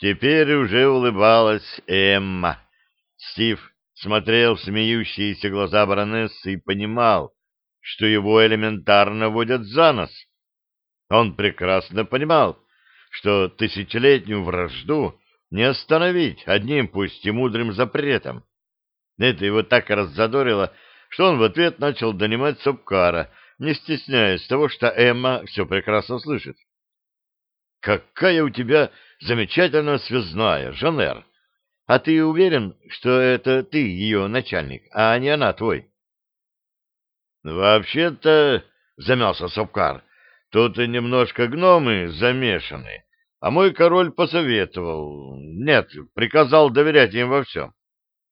Теперь уже улыбалась Эмма. Стив смотрел в смеющиеся глаза баронессы и понимал, что его элементарно водят за нос. Он прекрасно понимал, что тысячелетнюю вражду не остановить одним пусть и мудрым запретом. Это его так раззадорило, что он в ответ начал донимать Сапкара, не стесняясь того, что Эмма все прекрасно слышит. «Какая у тебя замечательно связная, Жанер. А ты уверен, что это ты ее начальник, а не она твой? Вообще-то, замялся Сапкар, тут немножко гномы замешаны, а мой король посоветовал, нет, приказал доверять им во всем.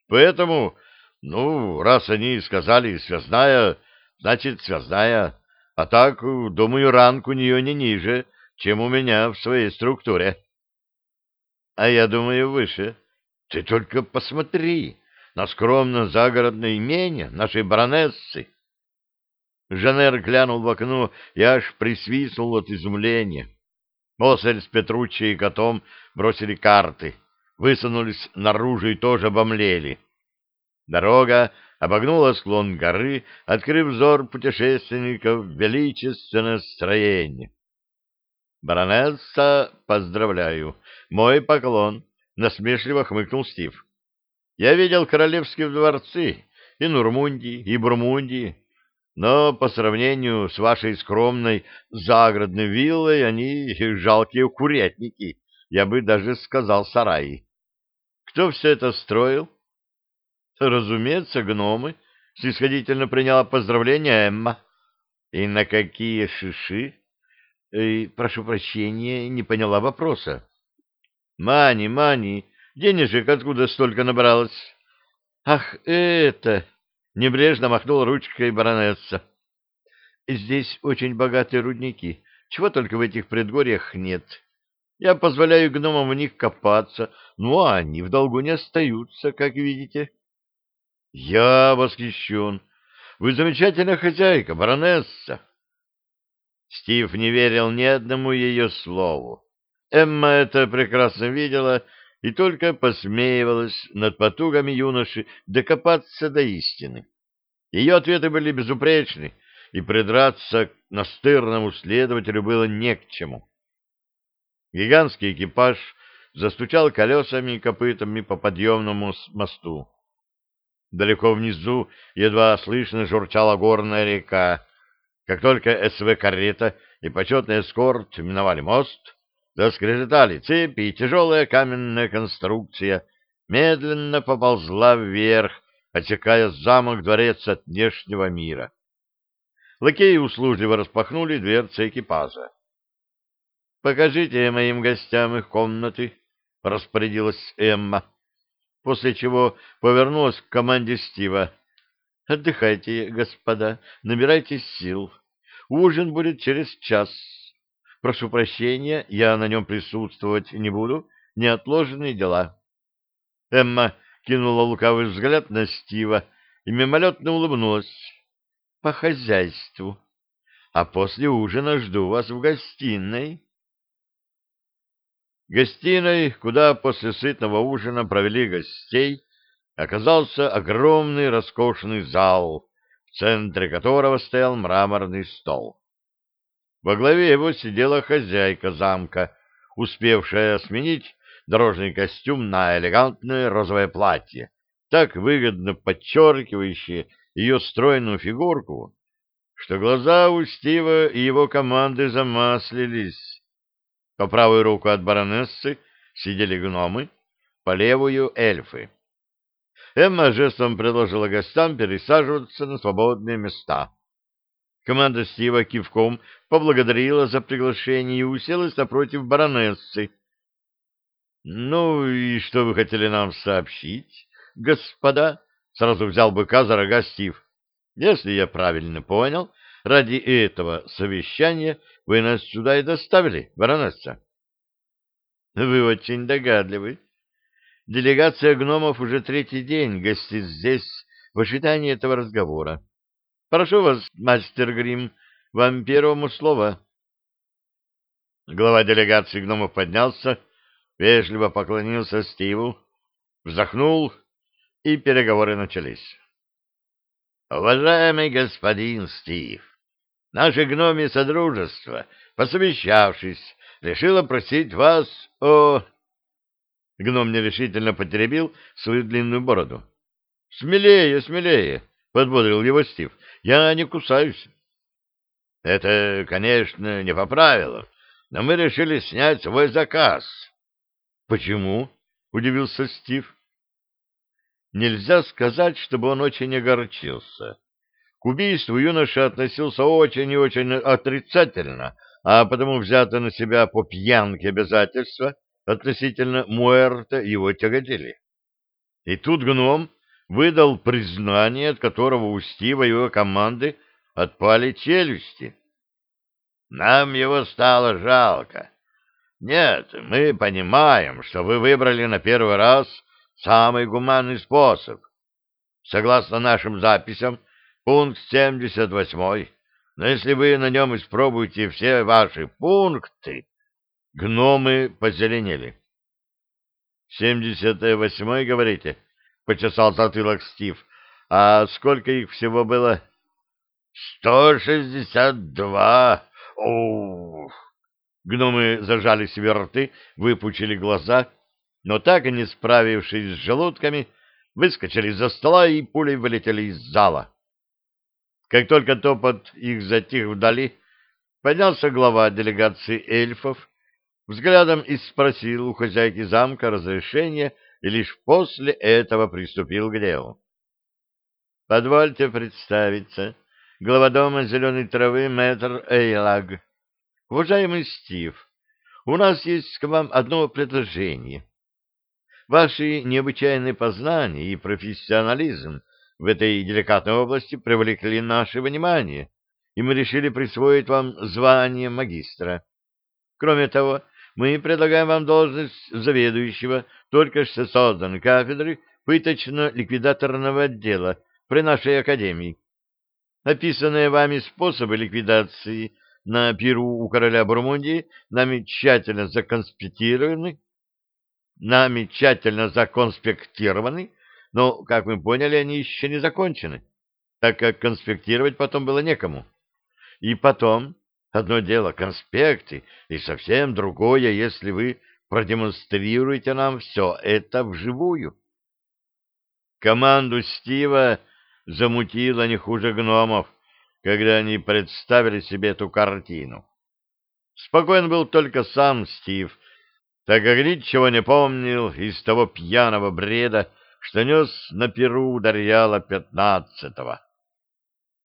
Поэтому, ну, раз они сказали связная, значит связная, а так, думаю, ранг у нее не ниже, чем у меня в своей структуре а я думаю, выше. Ты только посмотри на скромно загородное имение нашей баронессы. Жанер глянул в окно и аж присвистнул от изумления. Осель с Петруччи и котом бросили карты, высунулись наружу и тоже обомлели. Дорога обогнула склон горы, открыв взор путешественников величественное строение. «Баронесса, поздравляю! Мой поклон!» — насмешливо хмыкнул Стив. «Я видел королевские дворцы и Нурмундии, и Бурмундии, но по сравнению с вашей скромной загородной виллой они жалкие курятники, я бы даже сказал сараи. Кто все это строил?» «Разумеется, гномы», — снисходительно приняла поздравление Эмма. «И на какие шиши?» Э, прошу прощения, не поняла вопроса. Мани, Мани, денежек откуда столько набралось? Ах, это... Небрежно махнул ручкой баронесса. Здесь очень богатые рудники, чего только в этих предгорьях нет. Я позволяю гномам в них копаться, а они в долгу не остаются, как видите. Я восхищен. Вы замечательная хозяйка, баронесса. Стив не верил ни одному ее слову. Эмма это прекрасно видела и только посмеивалась над потугами юноши докопаться до истины. Ее ответы были безупречны, и придраться к настырному следователю было не к чему. Гигантский экипаж застучал колесами и копытами по подъемному мосту. Далеко внизу едва слышно журчала горная река, как только СВ-карета и почетный эскорт миновали мост, заскрежетали цепи, и тяжелая каменная конструкция медленно поползла вверх, отсекая замок-дворец от внешнего мира. Лакеи услужливо распахнули дверцы экипажа. — Покажите моим гостям их комнаты, — распорядилась Эмма, после чего повернулась к команде Стива. Отдыхайте, господа, набирайтесь сил. Ужин будет через час. Прошу прощения, я на нем присутствовать не буду. Неотложные дела. Эмма кинула лукавый взгляд на Стива и мимолетно улыбнулась. По хозяйству. А после ужина жду вас в гостиной. Гостиной, куда после сытного ужина провели гостей, оказался огромный роскошный зал, в центре которого стоял мраморный стол. Во главе его сидела хозяйка замка, успевшая сменить дорожный костюм на элегантное розовое платье, так выгодно подчеркивающее ее стройную фигурку, что глаза у Стива и его команды замаслились. По правую руку от баронессы сидели гномы, по левую — эльфы. Эмма жестом предложила гостям пересаживаться на свободные места. Команда Стива кивком поблагодарила за приглашение и уселась напротив баронессы. — Ну и что вы хотели нам сообщить, господа? — сразу взял быка за рога Стив. — Если я правильно понял, ради этого совещания вы нас сюда и доставили, баронесса. — Вы очень догадливы, Делегация гномов уже третий день гостит здесь в ожидании этого разговора. Прошу вас, мастер Грим, вам первому слово. Глава делегации гномов поднялся, вежливо поклонился Стиву, вздохнул, и переговоры начались. «Уважаемый господин Стив, наше гномие содружество, посовещавшись, решило просить вас о...» Гном нерешительно потеребил свою длинную бороду. «Смелее, смелее!» — подбодрил его Стив. «Я не кусаюсь». «Это, конечно, не по правилам, но мы решили снять свой заказ». «Почему?» — удивился Стив. Нельзя сказать, чтобы он очень огорчился. К убийству юноша относился очень и очень отрицательно, а потому взято на себя по пьянке обязательства относительно Муэрта его тяготели. И тут гном выдал признание, от которого у Стива и его команды отпали челюсти. Нам его стало жалко. Нет, мы понимаем, что вы выбрали на первый раз самый гуманный способ. Согласно нашим записям, пункт 78, но если вы на нем испробуете все ваши пункты, гномы позеленели. «Семьдесят восьмой, говорите?» — почесал затылок Стив. «А сколько их всего было?» «Сто шестьдесят два! Ух!» Гномы зажали себе рты, выпучили глаза но так и не справившись с желудками, выскочили из-за стола и пулей вылетели из зала. Как только топот их затих вдали, поднялся глава делегации эльфов, взглядом и спросил у хозяйки замка разрешения и лишь после этого приступил к делу. «Позвольте представиться, глава дома зеленой травы мэтр Эйлаг. Уважаемый Стив, у нас есть к вам одно предложение. Ваши необычайные познания и профессионализм в этой деликатной области привлекли наше внимание, и мы решили присвоить вам звание магистра. Кроме того, мы предлагаем вам должность заведующего только что созданной кафедры пыточно-ликвидаторного отдела при нашей академии. Описанные вами способы ликвидации на пиру у короля Бурмундии нами тщательно законспектированы нами тщательно законспектированы, но, как мы поняли, они еще не закончены, так как конспектировать потом было некому. И потом, одно дело конспекты, и совсем другое, если вы продемонстрируете нам все это вживую. Команду Стива замутило не хуже гномов, когда они представили себе эту картину. Спокоен был только сам Стив, так как ничего не помнил из того пьяного бреда, что нес на перу Дарьяла пятнадцатого.